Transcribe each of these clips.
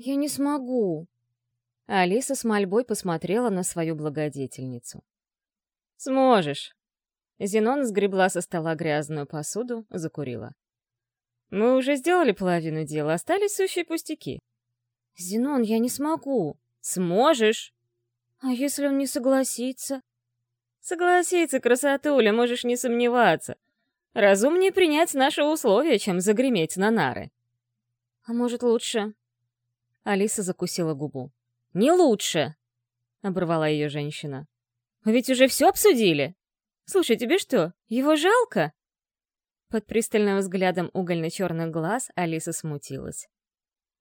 «Я не смогу». Алиса с мольбой посмотрела на свою благодетельницу. «Сможешь». Зенон сгребла со стола грязную посуду, закурила. «Мы уже сделали половину дела, остались сущие пустяки». «Зенон, я не смогу». «Сможешь». «А если он не согласится?» «Согласится, красотуля, можешь не сомневаться. Разумнее принять наши условия, чем загреметь на нары». «А может, лучше?» Алиса закусила губу. «Не лучше!» — оборвала ее женщина. «Мы ведь уже все обсудили. Слушай, тебе что, его жалко?» Под пристальным взглядом угольно-черных глаз Алиса смутилась.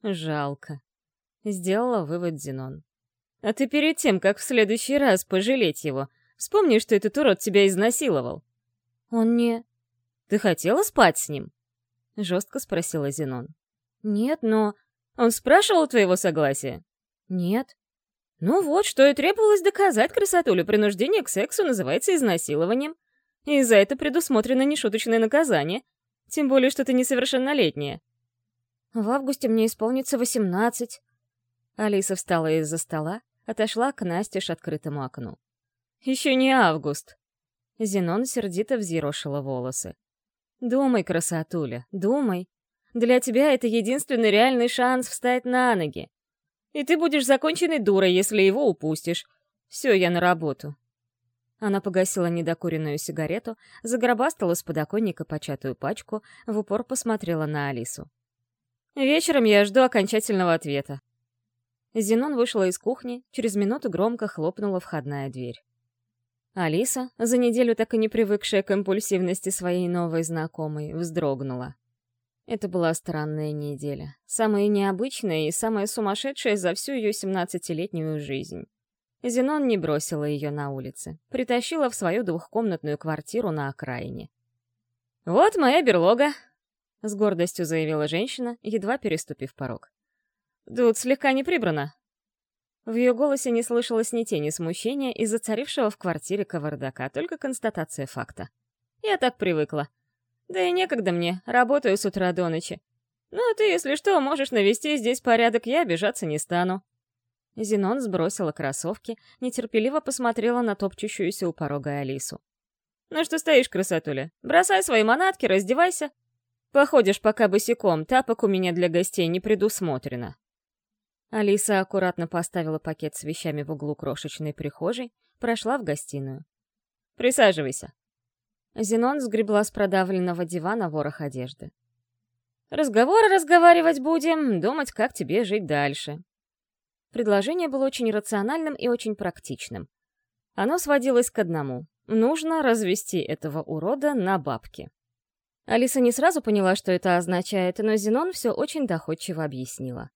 «Жалко», — сделала вывод Зенон. «А ты перед тем, как в следующий раз пожалеть его, вспомни, что этот урод тебя изнасиловал». «Он не...» «Ты хотела спать с ним?» — жестко спросила Зенон. «Нет, но...» «Он спрашивал твоего согласия?» «Нет». «Ну вот, что и требовалось доказать красотулю. Принуждение к сексу называется изнасилованием. И за это предусмотрено нешуточное наказание. Тем более, что ты несовершеннолетняя». «В августе мне исполнится восемнадцать». Алиса встала из-за стола, отошла к Насте с открытому окну. «Еще не август». Зенон сердито взъерошила волосы. «Думай, красотуля, думай. Для тебя это единственный реальный шанс встать на ноги. И ты будешь законченной дурой, если его упустишь. Все, я на работу». Она погасила недокуренную сигарету, загробастала с подоконника початую пачку, в упор посмотрела на Алису. «Вечером я жду окончательного ответа». Зенон вышла из кухни, через минуту громко хлопнула входная дверь. Алиса, за неделю так и не привыкшая к импульсивности своей новой знакомой, вздрогнула. Это была странная неделя. Самая необычная и самая сумасшедшая за всю ее семнадцатилетнюю жизнь. Зенон не бросила ее на улице. Притащила в свою двухкомнатную квартиру на окраине. «Вот моя берлога», — с гордостью заявила женщина, едва переступив порог. «Тут слегка не прибрано». В ее голосе не слышалось ни тени смущения из-за царившего в квартире кавардака, только констатация факта. «Я так привыкла. Да и некогда мне, работаю с утра до ночи. Ну, а ты, если что, можешь навести здесь порядок, я обижаться не стану». Зенон сбросила кроссовки, нетерпеливо посмотрела на топчущуюся у порога Алису. «Ну что стоишь, красотуля? Бросай свои манатки, раздевайся. Походишь пока босиком, тапок у меня для гостей не предусмотрено». Алиса аккуратно поставила пакет с вещами в углу крошечной прихожей, прошла в гостиную. «Присаживайся», Зенон сгребла с продавленного дивана ворох одежды. «Разговоры разговаривать будем, думать, как тебе жить дальше». Предложение было очень рациональным и очень практичным. Оно сводилось к одному. Нужно развести этого урода на бабки. Алиса не сразу поняла, что это означает, но Зенон все очень доходчиво объяснила.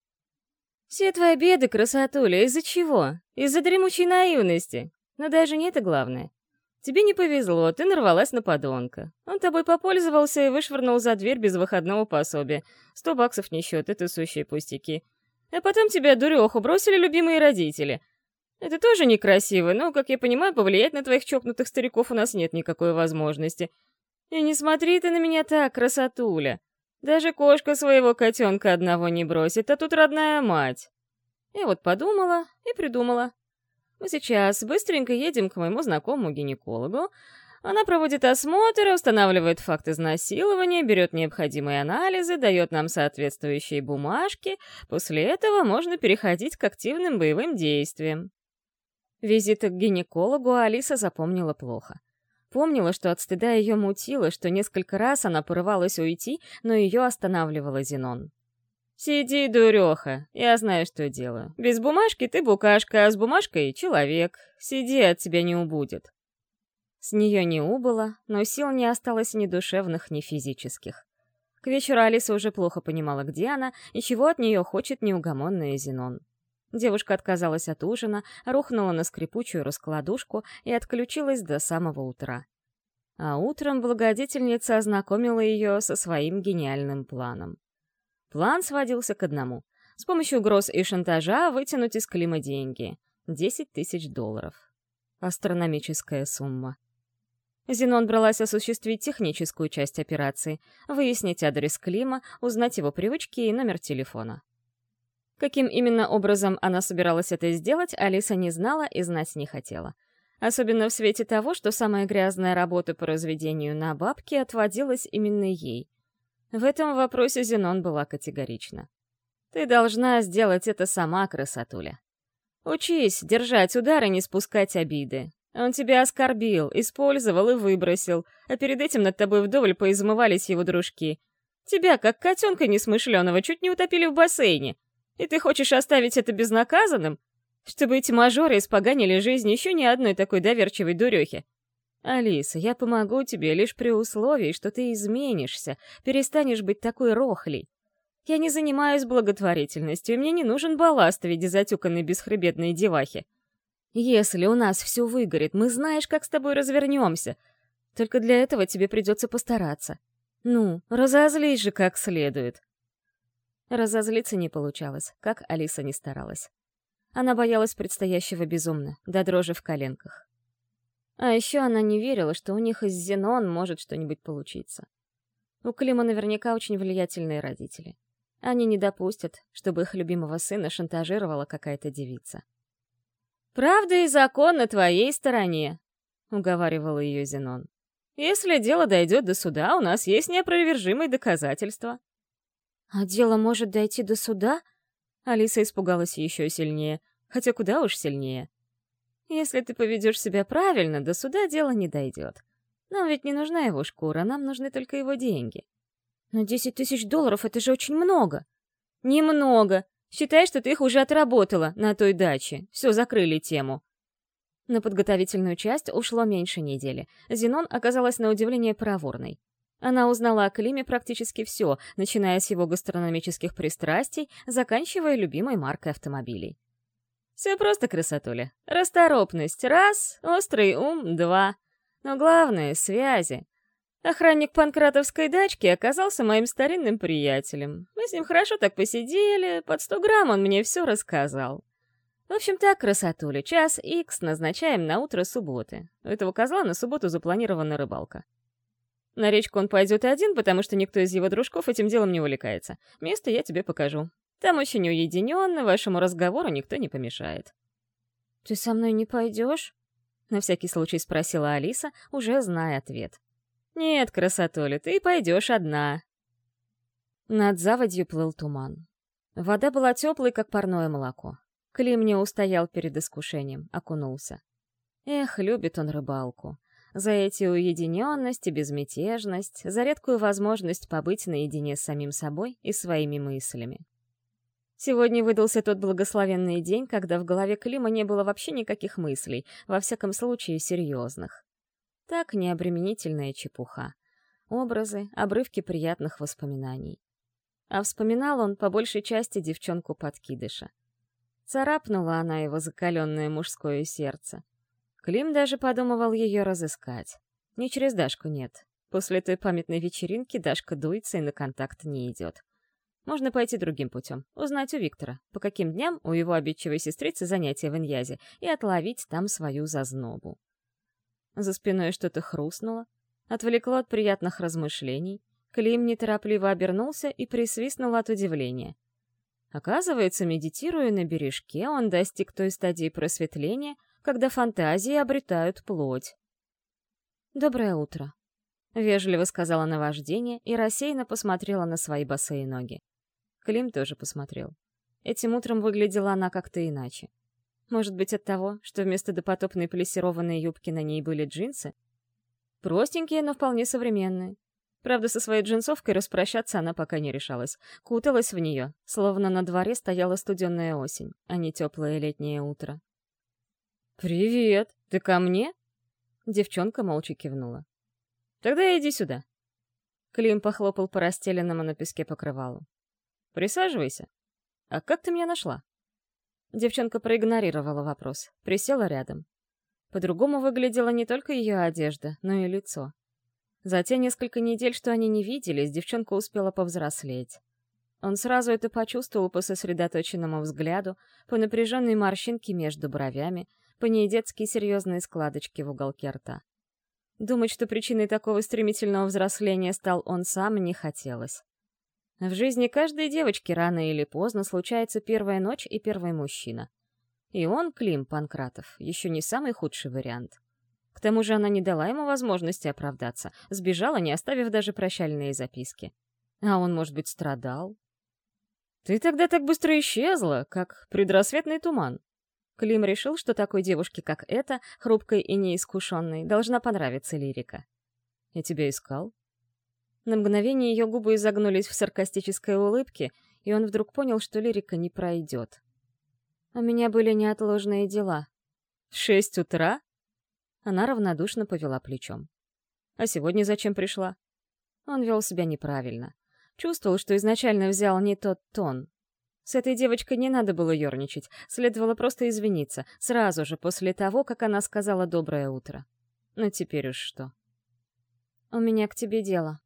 «Все твои беды, красотуля, из-за чего? Из-за дремучей наивности. Но даже не это главное. Тебе не повезло, ты нарвалась на подонка. Он тобой попользовался и вышвырнул за дверь без выходного пособия. Сто баксов не счет, это сущие пустяки. А потом тебя, дуреху, бросили любимые родители. Это тоже некрасиво, но, как я понимаю, повлиять на твоих чокнутых стариков у нас нет никакой возможности. И не смотри ты на меня так, красотуля. Даже кошка своего котенка одного не бросит, а тут родная мать. Я вот подумала и придумала. Мы сейчас быстренько едем к моему знакомому гинекологу. Она проводит осмотр, устанавливает факт изнасилования, берет необходимые анализы, дает нам соответствующие бумажки. После этого можно переходить к активным боевым действиям. Визит к гинекологу Алиса запомнила плохо. Помнила, что от стыда ее мутило, что несколько раз она порывалась уйти, но ее останавливала Зенон. «Сиди, дуреха, я знаю, что делаю. Без бумажки ты букашка, а с бумажкой — человек. Сиди, от тебя не убудет». С нее не убыло, но сил не осталось ни душевных, ни физических. К вечеру Алиса уже плохо понимала, где она и чего от нее хочет неугомонная Зенон. Девушка отказалась от ужина, рухнула на скрипучую раскладушку и отключилась до самого утра. А утром благодетельница ознакомила ее со своим гениальным планом. План сводился к одному — с помощью угроз и шантажа вытянуть из Клима деньги — 10 тысяч долларов. Астрономическая сумма. Зенон бралась осуществить техническую часть операции, выяснить адрес Клима, узнать его привычки и номер телефона. Каким именно образом она собиралась это сделать, Алиса не знала и знать не хотела. Особенно в свете того, что самая грязная работа по разведению на бабки отводилась именно ей. В этом вопросе Зенон была категорична. «Ты должна сделать это сама, красотуля. Учись держать удар и не спускать обиды. Он тебя оскорбил, использовал и выбросил, а перед этим над тобой вдоволь поизмывались его дружки. Тебя, как котенка несмышленого, чуть не утопили в бассейне. И ты хочешь оставить это безнаказанным? Чтобы эти мажоры испоганили жизнь еще ни одной такой доверчивой дурехи. Алиса, я помогу тебе лишь при условии, что ты изменишься, перестанешь быть такой рохлей. Я не занимаюсь благотворительностью, и мне не нужен балласт в виде затюканной бесхребетной девахи. Если у нас все выгорит, мы знаешь, как с тобой развернемся. Только для этого тебе придется постараться. Ну, разозлись же как следует. Разозлиться не получалось, как Алиса не старалась. Она боялась предстоящего безумно, до дрожи в коленках. А еще она не верила, что у них из Зенон может что-нибудь получиться. У Клима наверняка очень влиятельные родители. Они не допустят, чтобы их любимого сына шантажировала какая-то девица. «Правда и закон на твоей стороне», — уговаривала ее Зенон. «Если дело дойдет до суда, у нас есть неопровержимые доказательства». «А дело может дойти до суда?» Алиса испугалась еще сильнее, хотя куда уж сильнее. «Если ты поведешь себя правильно, до суда дело не дойдет. Нам ведь не нужна его шкура, нам нужны только его деньги». «Но десять тысяч долларов — это же очень много!» «Немного! Считай, что ты их уже отработала на той даче. Все, закрыли тему». На подготовительную часть ушло меньше недели. Зенон оказалась на удивление проворной. Она узнала о Климе практически все, начиная с его гастрономических пристрастий, заканчивая любимой маркой автомобилей. Все просто, красотуля. Расторопность — раз, острый ум — два. Но главное — связи. Охранник панкратовской дачки оказался моим старинным приятелем. Мы с ним хорошо так посидели, под сто грамм он мне все рассказал. В общем так, красотуля, час икс назначаем на утро субботы. У этого козла на субботу запланирована рыбалка. На речку он пойдет один, потому что никто из его дружков этим делом не увлекается. Место я тебе покажу. Там очень уединенно, вашему разговору никто не помешает. «Ты со мной не пойдешь?» — на всякий случай спросила Алиса, уже зная ответ. «Нет, красотуля, ты пойдешь одна». Над заводью плыл туман. Вода была теплой, как парное молоко. Клим не устоял перед искушением, окунулся. Эх, любит он рыбалку за эти уединенность и безмятежность, за редкую возможность побыть наедине с самим собой и своими мыслями. Сегодня выдался тот благословенный день, когда в голове Клима не было вообще никаких мыслей, во всяком случае серьезных. Так необременительная чепуха. Образы, обрывки приятных воспоминаний. А вспоминал он по большей части девчонку-подкидыша. Царапнула она его закаленное мужское сердце. Клим даже подумывал ее разыскать. Не через Дашку нет. После той памятной вечеринки Дашка дуется и на контакт не идет. Можно пойти другим путем, узнать у Виктора, по каким дням у его обидчивой сестрицы занятия в Иньязе, и отловить там свою зазнобу. За спиной что-то хрустнуло, отвлекло от приятных размышлений. Клим неторопливо обернулся и присвистнул от удивления. Оказывается, медитируя на бережке, он достиг той стадии просветления, когда фантазии обретают плоть. «Доброе утро», — вежливо сказала наваждение и рассеянно посмотрела на свои босые ноги. Клим тоже посмотрел. Этим утром выглядела она как-то иначе. Может быть, от того, что вместо допотопной плессированной юбки на ней были джинсы? Простенькие, но вполне современные. Правда, со своей джинсовкой распрощаться она пока не решалась. Куталась в нее, словно на дворе стояла студенная осень, а не теплое летнее утро. «Привет! Ты ко мне?» Девчонка молча кивнула. «Тогда иди сюда». Клим похлопал по расстеленному на песке покрывалу. «Присаживайся. А как ты меня нашла?» Девчонка проигнорировала вопрос, присела рядом. По-другому выглядела не только ее одежда, но и лицо. За те несколько недель, что они не виделись, девчонка успела повзрослеть. Он сразу это почувствовал по сосредоточенному взгляду, по напряженной морщинке между бровями — по ней детские серьезные складочки в уголке рта. Думать, что причиной такого стремительного взросления стал он сам, не хотелось. В жизни каждой девочки рано или поздно случается первая ночь и первый мужчина. И он, Клим Панкратов, еще не самый худший вариант. К тому же она не дала ему возможности оправдаться, сбежала, не оставив даже прощальные записки. А он, может быть, страдал? «Ты тогда так быстро исчезла, как предрассветный туман», Клим решил, что такой девушке, как эта, хрупкой и неискушенной, должна понравиться лирика. «Я тебя искал?» На мгновение ее губы изогнулись в саркастической улыбке, и он вдруг понял, что лирика не пройдет. «У меня были неотложные дела». «В шесть утра?» Она равнодушно повела плечом. «А сегодня зачем пришла?» Он вел себя неправильно. Чувствовал, что изначально взял не тот тон, с этой девочкой не надо было ерничать, следовало просто извиниться, сразу же после того, как она сказала «доброе утро». Ну теперь уж что. «У меня к тебе дело».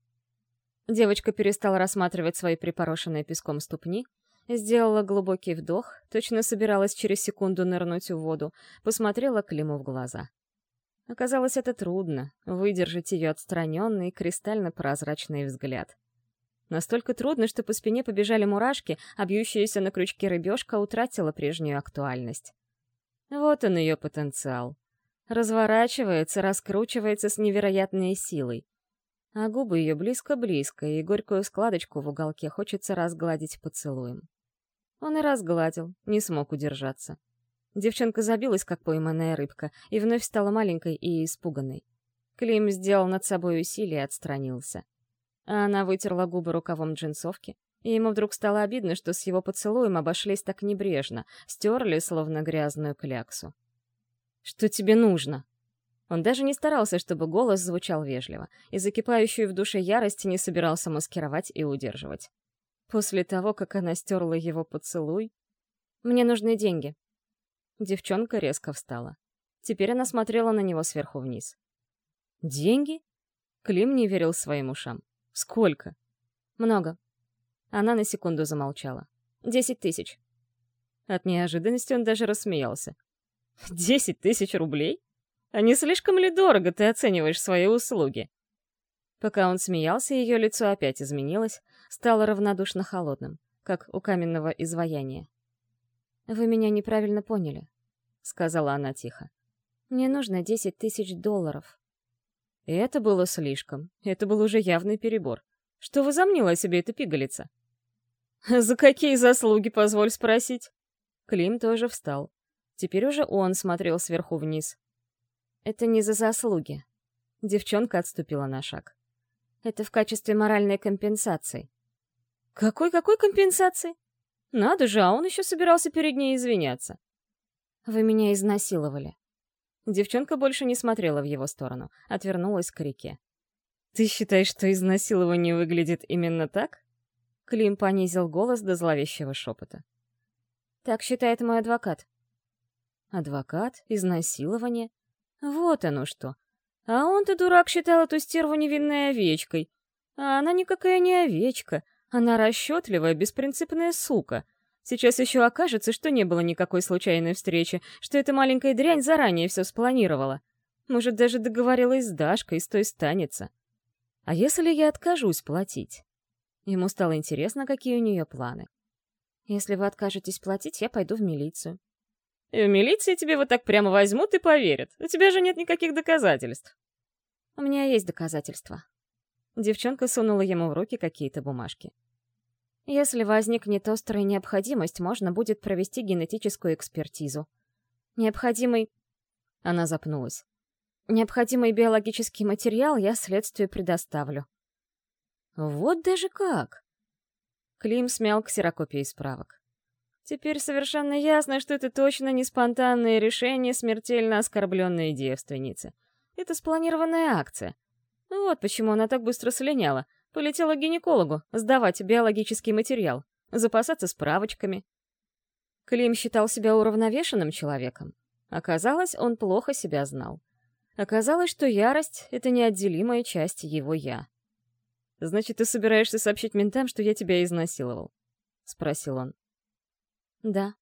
Девочка перестала рассматривать свои припорошенные песком ступни, сделала глубокий вдох, точно собиралась через секунду нырнуть в воду, посмотрела Климу в глаза. Оказалось, это трудно — выдержать ее отстраненный, кристально-прозрачный взгляд. Настолько трудно, что по спине побежали мурашки, а бьющаяся на крючке рыбешка утратила прежнюю актуальность. Вот он ее потенциал. Разворачивается, раскручивается с невероятной силой. А губы ее близко-близко, и горькую складочку в уголке хочется разгладить поцелуем. Он и разгладил, не смог удержаться. Девчонка забилась, как пойманная рыбка, и вновь стала маленькой и испуганной. Клим сделал над собой усилие и отстранился. А она вытерла губы рукавом джинсовки, и ему вдруг стало обидно, что с его поцелуем обошлись так небрежно, стерли, словно грязную кляксу. «Что тебе нужно?» Он даже не старался, чтобы голос звучал вежливо, и закипающую в душе ярость не собирался маскировать и удерживать. После того, как она стерла его поцелуй... «Мне нужны деньги». Девчонка резко встала. Теперь она смотрела на него сверху вниз. «Деньги?» Клим не верил своим ушам. «Сколько?» «Много». Она на секунду замолчала. «Десять тысяч». От неожиданности он даже рассмеялся. «Десять тысяч рублей? А не слишком ли дорого ты оцениваешь свои услуги?» Пока он смеялся, ее лицо опять изменилось, стало равнодушно холодным, как у каменного изваяния. «Вы меня неправильно поняли», — сказала она тихо. «Мне нужно десять тысяч долларов». И это было слишком. Это был уже явный перебор. Что возомнила о себе эта пигалица? «За какие заслуги, позволь спросить?» Клим тоже встал. Теперь уже он смотрел сверху вниз. «Это не за заслуги». Девчонка отступила на шаг. «Это в качестве моральной компенсации». «Какой-какой компенсации?» «Надо же, а он еще собирался перед ней извиняться». «Вы меня изнасиловали». Девчонка больше не смотрела в его сторону, отвернулась к реке. «Ты считаешь, что изнасилование выглядит именно так?» Клим понизил голос до зловещего шепота. «Так считает мой адвокат». «Адвокат? Изнасилование? Вот оно что. А он-то, дурак, считал эту стерву невинной овечкой. А она никакая не овечка. Она расчетливая, беспринципная сука. Сейчас еще окажется, что не было никакой случайной встречи, что эта маленькая дрянь заранее все спланировала. Может, даже договорилась с Дашкой, с той станется. А если я откажусь платить? Ему стало интересно, какие у нее планы. Если вы откажетесь платить, я пойду в милицию. И в милиции тебе вот так прямо возьмут и поверят. У тебя же нет никаких доказательств. У меня есть доказательства. Девчонка сунула ему в руки какие-то бумажки. Если возникнет острая необходимость, можно будет провести генетическую экспертизу. Необходимый... Она запнулась. Необходимый биологический материал я следствию предоставлю. Вот даже как! Клим смял ксерокопии справок. Теперь совершенно ясно, что это точно не спонтанное решение смертельно оскорбленной девственницы. Это спланированная акция. Вот почему она так быстро слиняла. Полетела к гинекологу сдавать биологический материал, запасаться справочками. Клим считал себя уравновешенным человеком. Оказалось, он плохо себя знал. Оказалось, что ярость — это неотделимая часть его «я». «Значит, ты собираешься сообщить ментам, что я тебя изнасиловал?» — спросил он. «Да».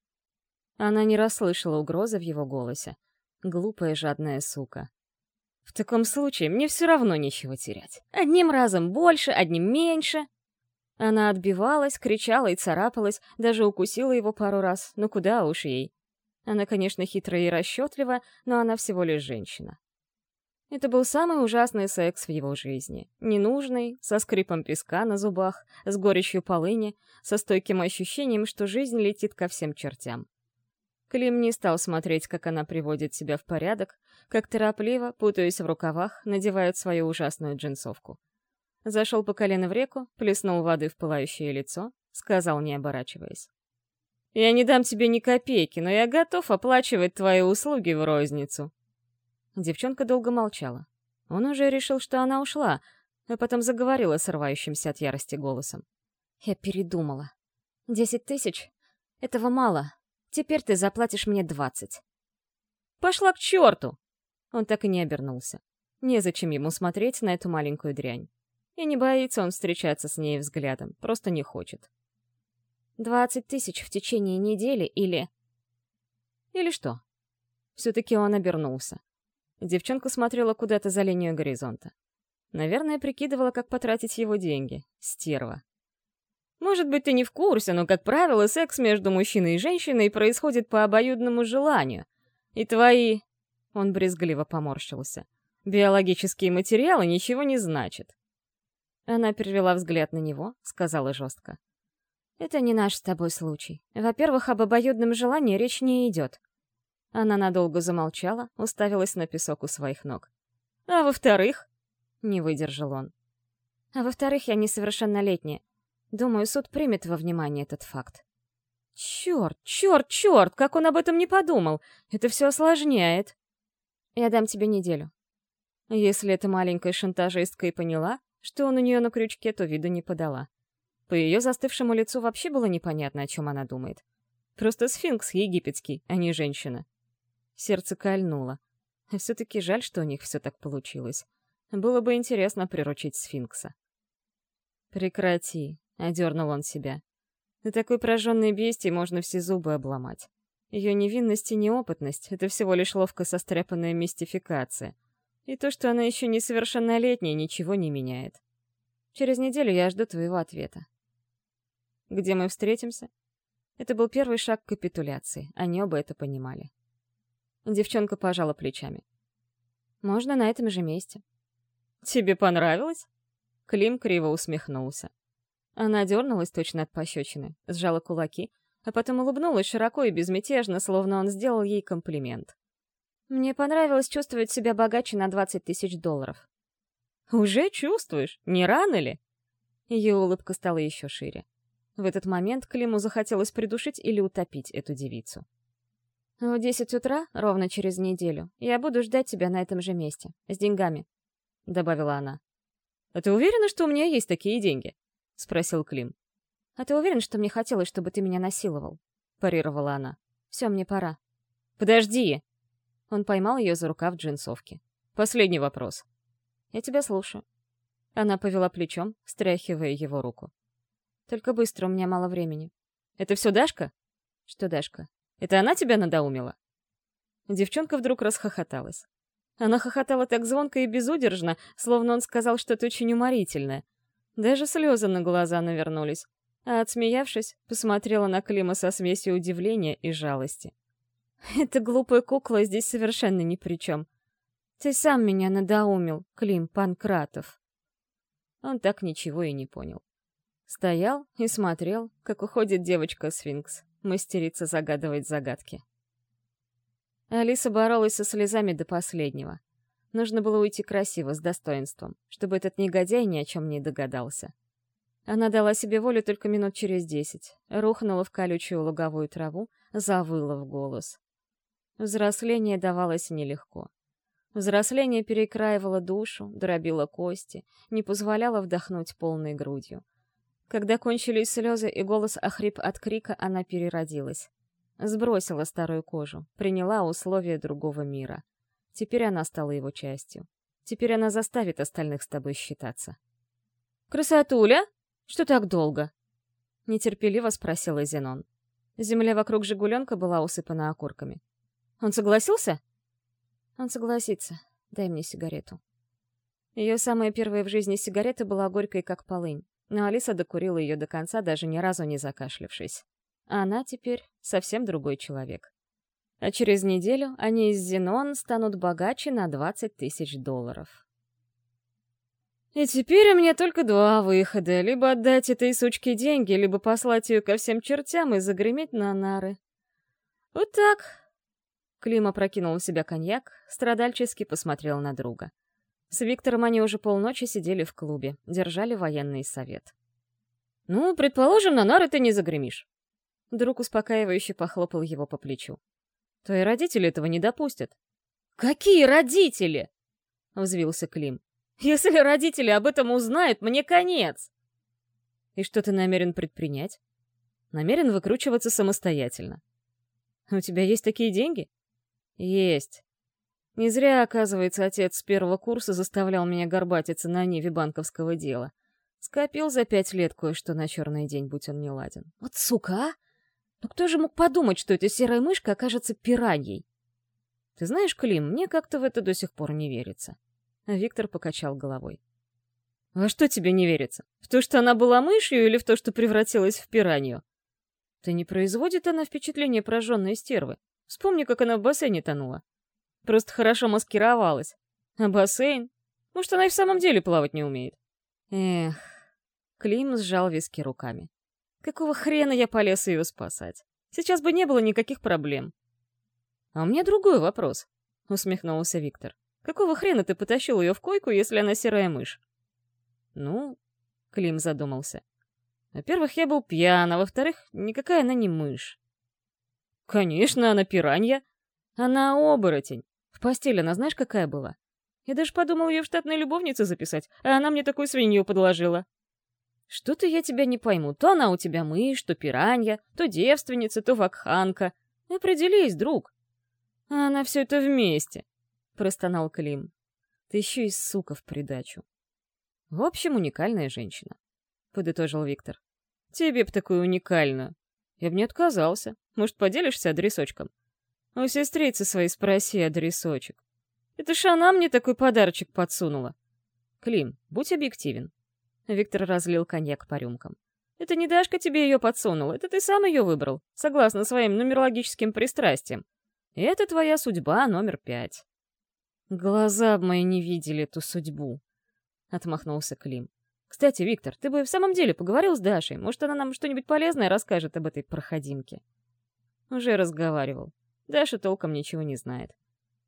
Она не расслышала угрозы в его голосе. Глупая жадная сука. В таком случае мне все равно нечего терять. Одним разом больше, одним меньше. Она отбивалась, кричала и царапалась, даже укусила его пару раз, но куда уж ей. Она, конечно, хитрая и расчетлива, но она всего лишь женщина. Это был самый ужасный секс в его жизни. Ненужный, со скрипом песка на зубах, с горечью полыни, со стойким ощущением, что жизнь летит ко всем чертям. Клим не стал смотреть, как она приводит себя в порядок, как торопливо, путаясь в рукавах, надевает свою ужасную джинсовку. Зашел по колено в реку, плеснул воды в пылающее лицо, сказал, не оборачиваясь. «Я не дам тебе ни копейки, но я готов оплачивать твои услуги в розницу». Девчонка долго молчала. Он уже решил, что она ушла, а потом заговорила срывающимся от ярости голосом. «Я передумала. Десять тысяч? Этого мало. Теперь ты заплатишь мне двадцать». «Пошла к черту!» Он так и не обернулся. Незачем ему смотреть на эту маленькую дрянь. И не боится он встречаться с ней взглядом, просто не хочет. «Двадцать тысяч в течение недели или...» «Или что?» Все-таки он обернулся. Девчонка смотрела куда-то за линию горизонта. Наверное, прикидывала, как потратить его деньги. Стерва. Может быть, ты не в курсе, но, как правило, секс между мужчиной и женщиной происходит по обоюдному желанию. И твои... Он брезгливо поморщился. Биологические материалы ничего не значат. Она перевела взгляд на него, сказала жестко. «Это не наш с тобой случай. Во-первых, об обоюдном желании речь не идет. Она надолго замолчала, уставилась на песок у своих ног. «А во-вторых?» — не выдержал он. «А во-вторых, я несовершеннолетняя. Думаю, суд примет во внимание этот факт». «Черт, черт, черт! Как он об этом не подумал! Это все осложняет!» «Я дам тебе неделю». Если эта маленькая шантажистка и поняла, что он у нее на крючке, то вида не подала. По ее застывшему лицу вообще было непонятно, о чем она думает. Просто сфинкс египетский, а не женщина. Сердце кольнуло. Все-таки жаль, что у них все так получилось. Было бы интересно приручить сфинкса. «Прекрати», — одернул он себя. «На такой прожженной бестии можно все зубы обломать. Ее невинность и неопытность — это всего лишь ловко состряпанная мистификация. И то, что она еще несовершеннолетняя, ничего не меняет. Через неделю я жду твоего ответа. Где мы встретимся? Это был первый шаг к капитуляции, они оба это понимали. Девчонка пожала плечами. «Можно на этом же месте». «Тебе понравилось?» Клим криво усмехнулся. Она дернулась точно от пощечины, сжала кулаки, а потом улыбнулась широко и безмятежно, словно он сделал ей комплимент. «Мне понравилось чувствовать себя богаче на 20 тысяч долларов». «Уже чувствуешь? Не рано ли?» Ее улыбка стала еще шире. В этот момент Климу захотелось придушить или утопить эту девицу. В десять утра, ровно через неделю, я буду ждать тебя на этом же месте, с деньгами», — добавила она. «А ты уверена, что у меня есть такие деньги?» — спросил Клим. «А ты уверен, что мне хотелось, чтобы ты меня насиловал?» — парировала она. «Все, мне пора». «Подожди!» Он поймал ее за рукав джинсовки. «Последний вопрос». «Я тебя слушаю». Она повела плечом, стряхивая его руку. «Только быстро, у меня мало времени». «Это все Дашка?» «Что Дашка?» Это она тебя надоумила?» Девчонка вдруг расхохоталась. Она хохотала так звонко и безудержно, словно он сказал что-то очень уморительное. Даже слезы на глаза навернулись. А отсмеявшись, посмотрела на Клима со смесью удивления и жалости. «Эта глупая кукла здесь совершенно ни при чем. Ты сам меня надоумил, Клим Панкратов». Он так ничего и не понял. Стоял и смотрел, как уходит девочка-сфинкс мастерица загадывать загадки. Алиса боролась со слезами до последнего. Нужно было уйти красиво, с достоинством, чтобы этот негодяй ни о чем не догадался. Она дала себе волю только минут через десять, рухнула в колючую луговую траву, завыла в голос. Взросление давалось нелегко. Взросление перекраивало душу, дробило кости, не позволяло вдохнуть полной грудью. Когда кончились слезы и голос охрип от крика, она переродилась. Сбросила старую кожу, приняла условия другого мира. Теперь она стала его частью. Теперь она заставит остальных с тобой считаться. «Красотуля? Что так долго?» Нетерпеливо спросила Зенон. Земля вокруг Жигуленка была усыпана окурками. «Он согласился?» «Он согласится. Дай мне сигарету». Ее самая первая в жизни сигарета была горькой, как полынь Но Алиса докурила ее до конца, даже ни разу не закашлявшись. А она теперь совсем другой человек. А через неделю они из Зенон станут богаче на 20 тысяч долларов. И теперь у меня только два выхода. Либо отдать этой сучке деньги, либо послать ее ко всем чертям и загреметь на нары. Вот так. Клим опрокинул в себя коньяк, страдальчески посмотрел на друга. С Виктором они уже полночи сидели в клубе, держали военный совет. «Ну, предположим, на нары ты не загремишь». Друг успокаивающе похлопал его по плечу. Твои родители этого не допустят. Какие родители? Взвился Клим. Если родители об этом узнают, мне конец. И что ты намерен предпринять? Намерен выкручиваться самостоятельно. У тебя есть такие деньги? Есть. Не зря, оказывается, отец с первого курса заставлял меня горбатиться на ниве банковского дела. Скопил за пять лет кое-что на черный день, будь он не ладен. Вот сука, а! Но кто же мог подумать, что эта серая мышка окажется пираньей? Ты знаешь, Клим, мне как-то в это до сих пор не верится. А Виктор покачал головой. А что тебе не верится? В то, что она была мышью, или в то, что превратилась в пиранью? Ты не производит она впечатление прожженной стервы. Вспомни, как она в бассейне тонула. Просто хорошо маскировалась. А бассейн? Может, она и в самом деле плавать не умеет? Эх. Клим сжал виски руками. Какого хрена я полез ее спасать? Сейчас бы не было никаких проблем. А у меня другой вопрос, — усмехнулся Виктор. Какого хрена ты потащил ее в койку, если она серая мышь? Ну, Клим задумался. Во-первых, я был пьян, а во-вторых, никакая она не мышь. Конечно, она пиранья. Она оборотень. В постели она знаешь, какая была? Я даже подумал ее в штатной любовнице записать, а она мне такую свинью подложила. Что-то я тебя не пойму. То она у тебя мышь, то пиранья, то девственница, то вакханка. Определись, друг. А она все это вместе, — простонал Клим. Ты еще и сука в придачу. В общем, уникальная женщина, — подытожил Виктор. Тебе б такую уникальную. Я бы не отказался. Может, поделишься адресочком? У сестрицы своей спроси адресочек. Это ж она мне такой подарочек подсунула. Клим, будь объективен. Виктор разлил коньяк по рюмкам. «Это не Дашка тебе ее подсунула, это ты сам ее выбрал, согласно своим нумерологическим пристрастиям. Это твоя судьба номер пять». «Глаза б мои не видели эту судьбу», — отмахнулся Клим. «Кстати, Виктор, ты бы в самом деле поговорил с Дашей? Может, она нам что-нибудь полезное расскажет об этой проходимке?» «Уже разговаривал. Даша толком ничего не знает.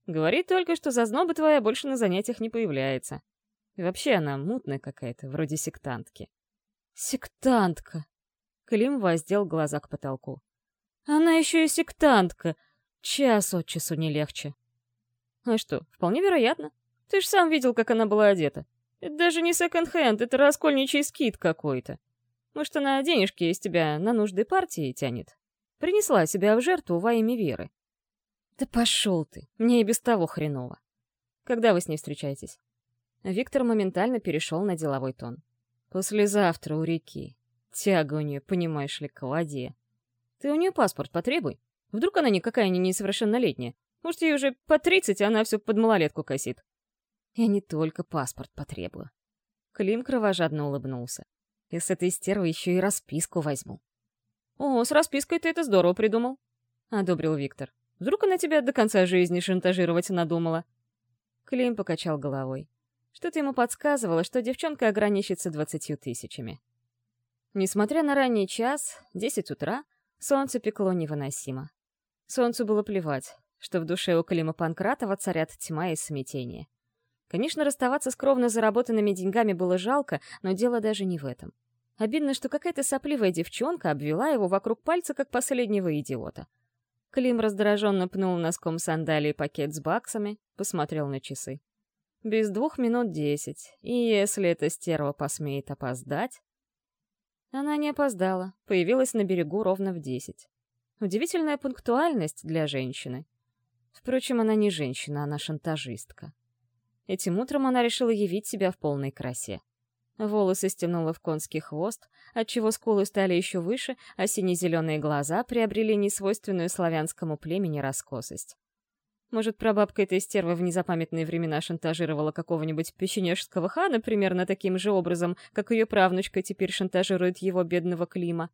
Говорит только, что зазноба твоя больше на занятиях не появляется. И вообще она мутная какая-то, вроде сектантки. Сектантка! Клим воздел глаза к потолку. Она еще и сектантка. Час от часу не легче. А что, вполне вероятно. Ты ж сам видел, как она была одета. Это даже не секонд-хенд, это раскольничий скит какой-то. Может, она денежки из тебя на нужды партии тянет? Принесла себя в жертву во имя веры. Да пошел ты, мне и без того хреново. Когда вы с ней встречаетесь? Виктор моментально перешел на деловой тон. «Послезавтра у реки. Тяга у нее, понимаешь ли, к воде. Ты у нее паспорт потребуй. Вдруг она никакая не несовершеннолетняя. Может, ей уже по тридцать, а она все под малолетку косит. Я не только паспорт потребую. Клим кровожадно улыбнулся. И с этой стервой еще и расписку возьму. «О, с распиской ты это здорово придумал», — одобрил Виктор. «Вдруг она тебя до конца жизни шантажировать надумала?» Клим покачал головой. Что-то ему подсказывало, что девчонка ограничится двадцатью тысячами. Несмотря на ранний час, десять утра, солнце пекло невыносимо. Солнцу было плевать, что в душе у Клима Панкратова царят тьма и смятение. Конечно, расставаться с кровно заработанными деньгами было жалко, но дело даже не в этом. Обидно, что какая-то сопливая девчонка обвела его вокруг пальца, как последнего идиота. Клим раздраженно пнул носком сандалии пакет с баксами, посмотрел на часы. Без двух минут десять. И если эта стерва посмеет опоздать... Она не опоздала, появилась на берегу ровно в десять. Удивительная пунктуальность для женщины. Впрочем, она не женщина, она шантажистка. Этим утром она решила явить себя в полной красе. Волосы стянула в конский хвост, отчего скулы стали еще выше, а сине-зеленые глаза приобрели несвойственную славянскому племени раскосость. Может, прабабка этой стервы в незапамятные времена шантажировала какого-нибудь печенежского хана примерно таким же образом, как ее правнучка теперь шантажирует его бедного Клима.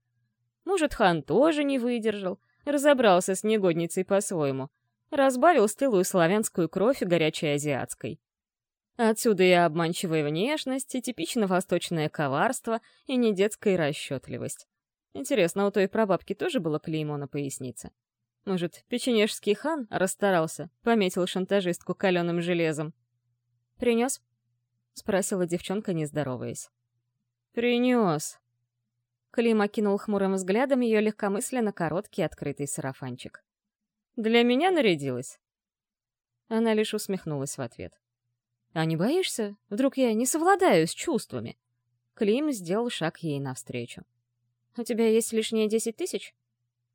Может, хан тоже не выдержал, разобрался с негодницей по-своему, разбавил стылую славянскую кровь горячей азиатской. Отсюда и обманчивая внешность, и типично восточное коварство, и недетская расчетливость. Интересно, у той прабабки тоже было клеймо на пояснице? Может, печенежский хан расстарался, пометил шантажистку каленым железом? «Принес?» — спросила девчонка, не здороваясь. «Принес». Клим окинул хмурым взглядом ее легкомысленно короткий открытый сарафанчик. «Для меня нарядилась?» Она лишь усмехнулась в ответ. «А не боишься? Вдруг я не совладаю с чувствами?» Клим сделал шаг ей навстречу. «У тебя есть лишние десять тысяч?»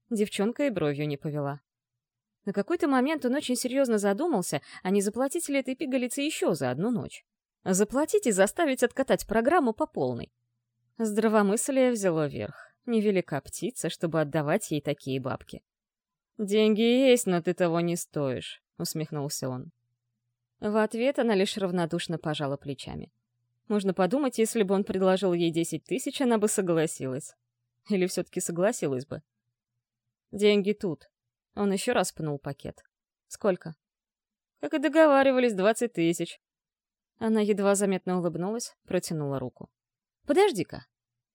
Девчонка и бровью не повела. На какой-то момент он очень серьезно задумался, а не заплатить ли этой пигалице еще за одну ночь. Заплатить и заставить откатать программу по полной. Здравомыслие взяло верх. Невелика птица, чтобы отдавать ей такие бабки. «Деньги есть, но ты того не стоишь», — усмехнулся он. В ответ она лишь равнодушно пожала плечами. Можно подумать, если бы он предложил ей десять тысяч, она бы согласилась. Или все-таки согласилась бы. Деньги тут. Он еще раз пнул пакет. Сколько? Как и договаривались, двадцать тысяч. Она едва заметно улыбнулась, протянула руку. «Подожди-ка!»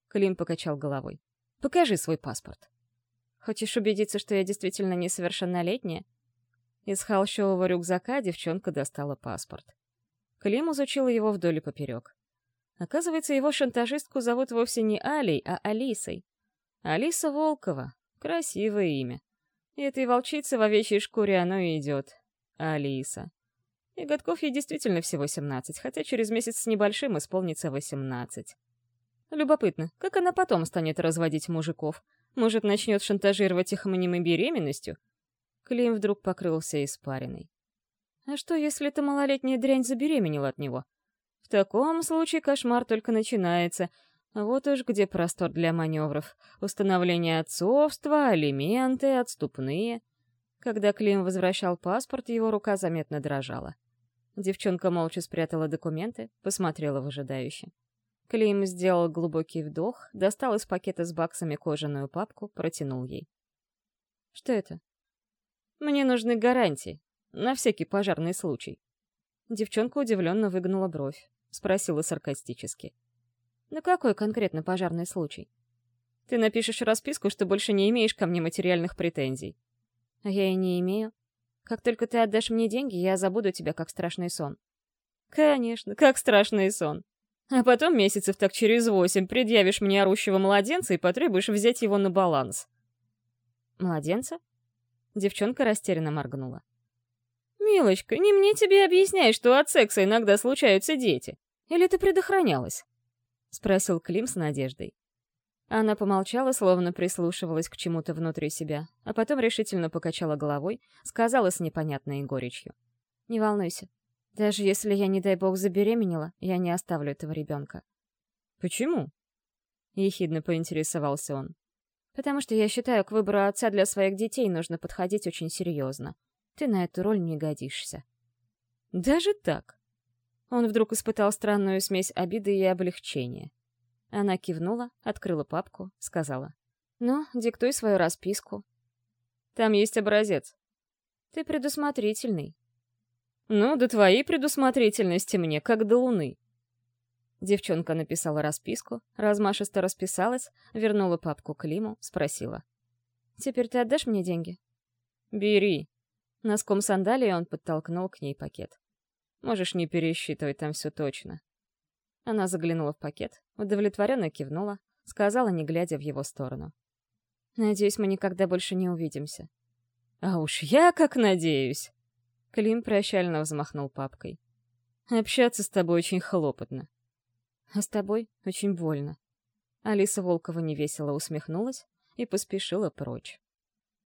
Клим покачал головой. «Покажи свой паспорт». «Хочешь убедиться, что я действительно несовершеннолетняя?» Из холщового рюкзака девчонка достала паспорт. Клим изучил его вдоль и поперек. Оказывается, его шантажистку зовут вовсе не Алей, а Алисой. Алиса Волкова. Красивое имя. И этой волчице в овечьей шкуре оно и идет. Алиса. И годков ей действительно всего 17, хотя через месяц с небольшим исполнится 18. Любопытно, как она потом станет разводить мужиков? Может, начнет шантажировать их мнимой беременностью? Клим вдруг покрылся испариной. А что, если эта малолетняя дрянь забеременела от него? В таком случае кошмар только начинается — вот уж где простор для маневров. Установление отцовства, алименты, отступные. Когда Клим возвращал паспорт, его рука заметно дрожала. Девчонка молча спрятала документы, посмотрела выжидающе. Клим сделал глубокий вдох, достал из пакета с баксами кожаную папку, протянул ей. «Что это?» «Мне нужны гарантии, на всякий пожарный случай». Девчонка удивленно выгнула бровь, спросила саркастически. На какой конкретно пожарный случай? Ты напишешь расписку, что больше не имеешь ко мне материальных претензий. А я и не имею. Как только ты отдашь мне деньги, я забуду тебя как страшный сон. Конечно, как страшный сон. А потом месяцев так через восемь предъявишь мне орущего младенца и потребуешь взять его на баланс. Младенца? Девчонка растерянно моргнула. «Милочка, не мне тебе объяснять, что от секса иногда случаются дети. Или ты предохранялась?» — спросил Клим с надеждой. Она помолчала, словно прислушивалась к чему-то внутри себя, а потом решительно покачала головой, сказала с непонятной горечью. «Не волнуйся. Даже если я, не дай бог, забеременела, я не оставлю этого ребенка». «Почему?» — ехидно поинтересовался он. «Потому что я считаю, к выбору отца для своих детей нужно подходить очень серьезно. Ты на эту роль не годишься». «Даже так?» Он вдруг испытал странную смесь обиды и облегчения. Она кивнула, открыла папку, сказала. «Ну, диктуй свою расписку». «Там есть образец». «Ты предусмотрительный». «Ну, до твоей предусмотрительности мне, как до луны». Девчонка написала расписку, размашисто расписалась, вернула папку Климу, спросила. «Теперь ты отдашь мне деньги?» «Бери». Носком сандалии он подтолкнул к ней пакет. Можешь не пересчитывать там все точно. Она заглянула в пакет, удовлетворенно кивнула, сказала, не глядя в его сторону. «Надеюсь, мы никогда больше не увидимся». «А уж я как надеюсь!» Клим прощально взмахнул папкой. «Общаться с тобой очень хлопотно». «А с тобой очень больно». Алиса Волкова невесело усмехнулась и поспешила прочь.